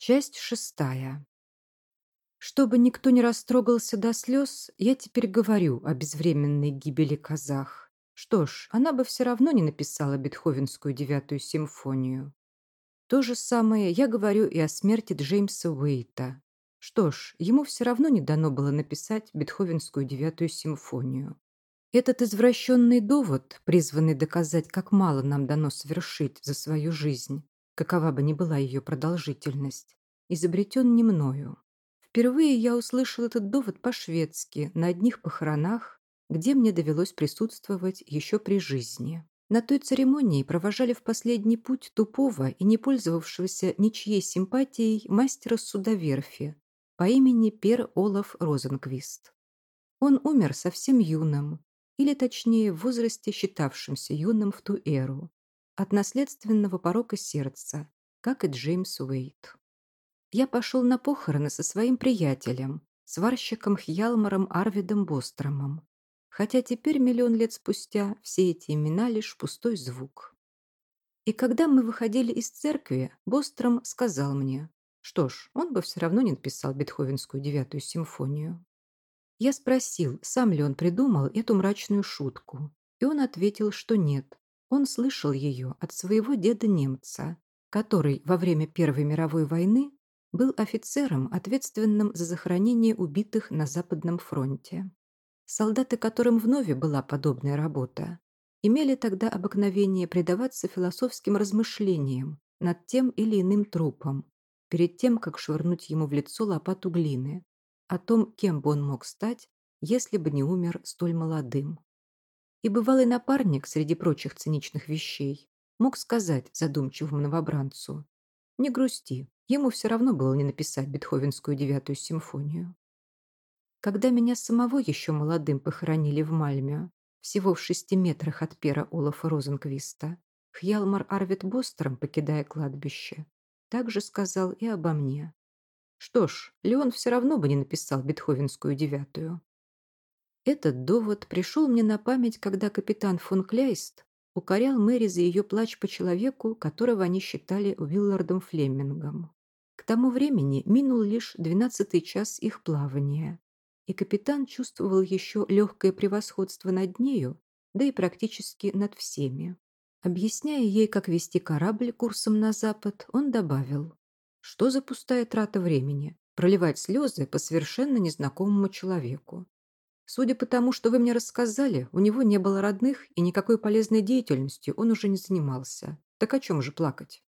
Часть шестая. Чтобы никто не растрогался до слез, я теперь говорю о безвременной гибели казах. Что ж, она бы все равно не написала Бетховенскую девятую симфонию. То же самое я говорю и о смерти Джеймса Уэйта. Что ж, ему все равно не дано было написать Бетховенскую девятую симфонию. Этот извращенный довод, призванный доказать, как мало нам дано совершить за свою жизнь, какова бы ни была ее продолжительность, изобретен не мною. Впервые я услышал этот довод по-шведски на одних похоронах, где мне довелось присутствовать еще при жизни. На той церемонии провожали в последний путь тупого и не пользовавшегося ничьей симпатией мастера судоверфи по имени Пер Олаф Розенквист. Он умер совсем юным, или точнее в возрасте, считавшемся юным в ту эру, от наследственного порока сердца, как и Джеймс Уэйт. Я пошел на похороны со своим приятелем, сварщиком Хьялмаром Арвидом Бостромом, хотя теперь, миллион лет спустя, все эти имена лишь пустой звук. И когда мы выходили из церкви, Бостром сказал мне, что ж, он бы все равно не написал Бетховенскую девятую симфонию. Я спросил, сам ли он придумал эту мрачную шутку, и он ответил, что нет, он слышал ее от своего деда-немца, который во время Первой мировой войны был офицером, ответственным за захоронение убитых на Западном фронте. Солдаты, которым вновь была подобная работа, имели тогда обыкновение предаваться философским размышлениям над тем или иным трупом, перед тем, как швырнуть ему в лицо лопату глины, о том, кем бы он мог стать, если бы не умер столь молодым. И бывалый напарник, среди прочих циничных вещей, мог сказать задумчивому новобранцу, «Не грусти, ему все равно было не написать Бетховенскую девятую симфонию». Когда меня самого еще молодым похоронили в Мальме, всего в шести метрах от пера Олафа Розенквиста, Хьялмар Арвид Бостром, покидая кладбище, также сказал и обо мне. Что ж, Леон все равно бы не написал Бетховенскую девятую. Этот довод пришел мне на память, когда капитан фон Кляйст укорял Мэри за ее плач по человеку, которого они считали Уиллардом Флемингом. К тому времени минул лишь двенадцатый час их плавания, и капитан чувствовал еще легкое превосходство над нею, да и практически над всеми. Объясняя ей, как вести корабль курсом на запад, он добавил, что за пустая трата времени проливать слезы по совершенно незнакомому человеку. Судя по тому, что вы мне рассказали, у него не было родных, и никакой полезной деятельностью он уже не занимался. Так о чем же плакать?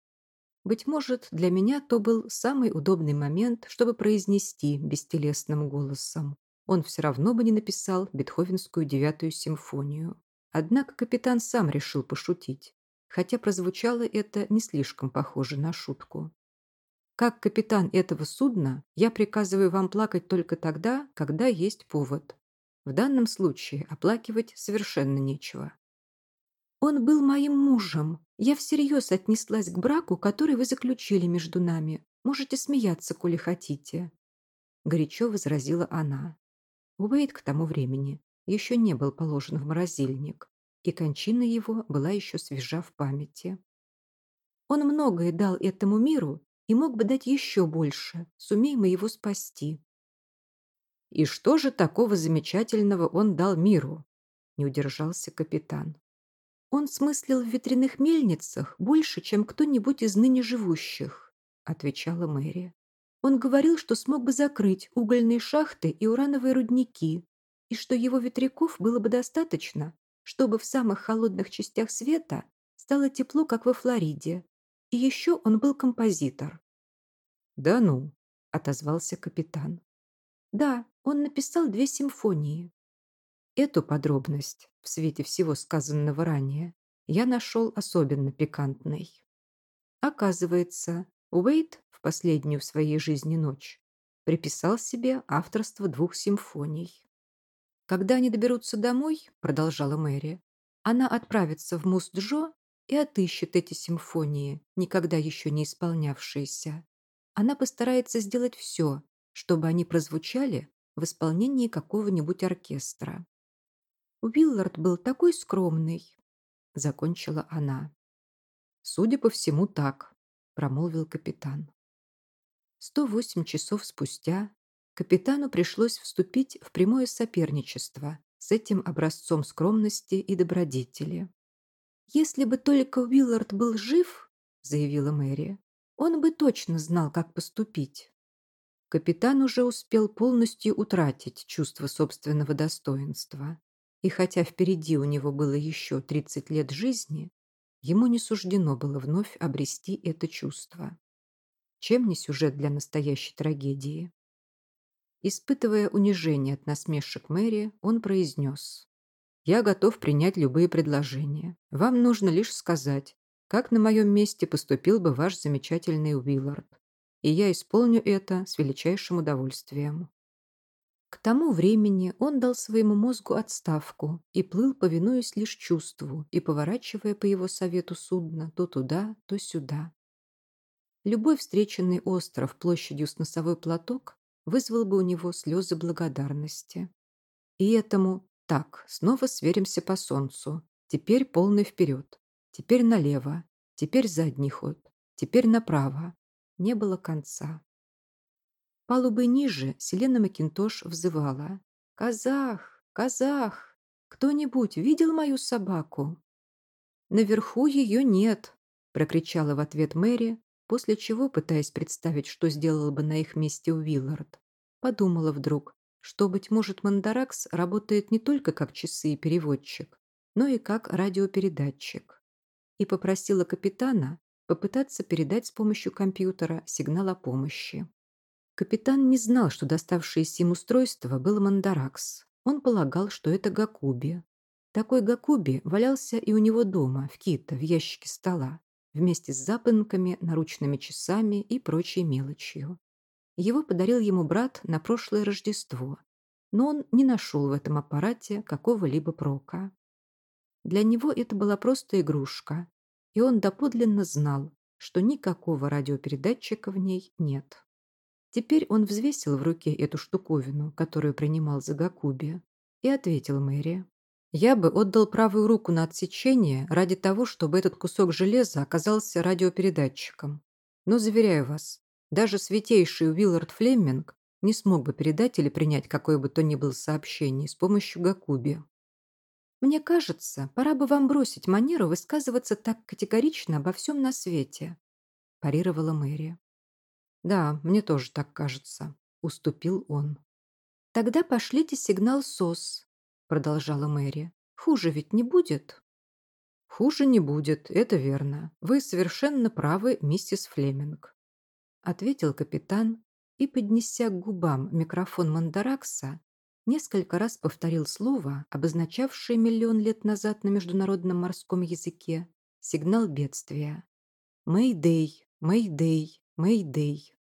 Быть может, для меня то был самый удобный момент, чтобы произнести бестелесным голосом. Он все равно бы не написал Бетховенскую девятую симфонию. Однако капитан сам решил пошутить, хотя прозвучало это не слишком похоже на шутку. Как капитан этого судна, я приказываю вам плакать только тогда, когда есть повод. В данном случае оплакивать совершенно нечего. Он был моим мужем. Я всерьез отнеслась к браку, который вы заключили между нами. Можете смеяться, коли хотите. Горячо возразила она. Уэйд к тому времени еще не был положен в морозильник, и кончина его была еще свежа в памяти. Он многое дал этому миру и мог бы дать еще больше, сумей мы его спасти. И что же такого замечательного он дал миру? Не удержался капитан. Он смыслил в ветряных мельницах больше, чем кто-нибудь из ныне живущих, отвечала Мэри. Он говорил, что смог бы закрыть угольные шахты и урановые рудники, и что его ветряков было бы достаточно, чтобы в самых холодных частях света стало тепло, как во Флориде. И еще он был композитор. «Да ну», — отозвался капитан. «Да, он написал две симфонии. Эту подробность, в свете всего сказанного ранее, я нашел особенно пикантной. Оказывается, Уэйт в последнюю в своей жизни ночь приписал себе авторство двух симфоний. «Когда они доберутся домой», — продолжала Мэри, «она отправится в Муст-Джо и отыщет эти симфонии, никогда еще не исполнявшиеся. Она постарается сделать все, чтобы они прозвучали в исполнении какого-нибудь оркестра. Уиллард был такой скромный, закончила она. Судя по всему, так, промолвил капитан. 108 часов спустя капитану пришлось вступить в прямое соперничество с этим образцом скромности и добродетели. «Если бы только Уиллард был жив, — заявила Мэри, — он бы точно знал, как поступить». Капитан уже успел полностью утратить чувство собственного достоинства. И хотя впереди у него было еще 30 лет жизни, ему не суждено было вновь обрести это чувство. Чем не сюжет для настоящей трагедии? Испытывая унижение от насмешек Мэри, он произнес. «Я готов принять любые предложения. Вам нужно лишь сказать, как на моем месте поступил бы ваш замечательный Уиллард. И я исполню это с величайшим удовольствием». К тому времени он дал своему мозгу отставку и плыл, повинуясь лишь чувству и поворачивая по его совету судно то туда, то сюда. Любой встреченный остров площадью с носовой платок вызвал бы у него слезы благодарности. И этому так, снова сверимся по солнцу. Теперь полный вперед. Теперь налево. Теперь задний ход. Теперь направо. Не было конца. Палубы ниже Селена Макинтош взывала. «Казах! Казах! Кто-нибудь видел мою собаку?» «Наверху ее нет!» – прокричала в ответ Мэри, после чего, пытаясь представить, что сделал бы на их месте Уиллард, подумала вдруг, что, быть может, Мандаракс работает не только как часы и переводчик, но и как радиопередатчик, и попросила капитана попытаться передать с помощью компьютера сигнал о помощи. Капитан не знал, что доставшееся им устройство было Мандаракс. Он полагал, что это Гакуби. Такой Гакуби валялся и у него дома, в Кита, в ящике стола вместе с запонками, наручными часами и прочей мелочью. Его подарил ему брат на прошлое Рождество, но он не нашел в этом аппарате какого-либо прока. Для него это была просто игрушка, и он доподлинно знал, что никакого радиопередатчика в ней нет. Теперь он взвесил в руке эту штуковину, которую принимал за Гакуби, и ответил Мэри. Я бы отдал правую руку на отсечение ради того, чтобы этот кусок железа оказался радиопередатчиком. Но, заверяю вас, даже святейший Уиллард Флеминг не смог бы передать или принять какое бы то ни было сообщение с помощью Гакуби. «Мне кажется, пора бы вам бросить манеру высказываться так категорично обо всем на свете», парировала Мэри. «Да, мне тоже так кажется», — уступил он. «Тогда пошлите сигнал СОС», продолжала Мэри. «Хуже ведь не будет?» «Хуже не будет, это верно. Вы совершенно правы, миссис Флеминг», ответил капитан и, поднеся к губам микрофон Мандаракса, несколько раз повторил слово, обозначавшее миллион лет назад на международном морском языке сигнал бедствия. «Мэйдэй, Мэйдэй, Мэйдэй».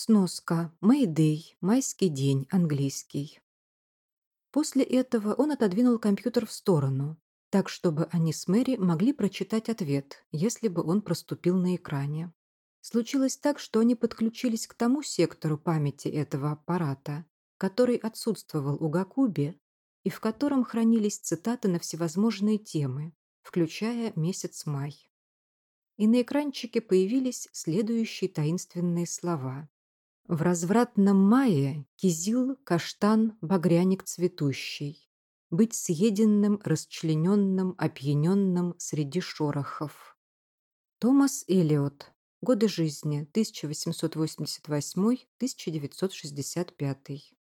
Сноска. Мэйдэй. Майский день. Английский. После этого он отодвинул компьютер в сторону, так чтобы они с Мэри могли прочитать ответ, если бы он проступил на экране. Случилось так, что они подключились к тому сектору памяти этого аппарата, который отсутствовал у Гакуби и в котором хранились цитаты на всевозможные темы, включая месяц май. И на экранчике появились следующие таинственные слова. В развратном мае кизил, каштан, багряник цветущий. Быть съеденным, расчлененным, опьяненным среди шорохов. Томас Элиот. Годы жизни 1888-1965.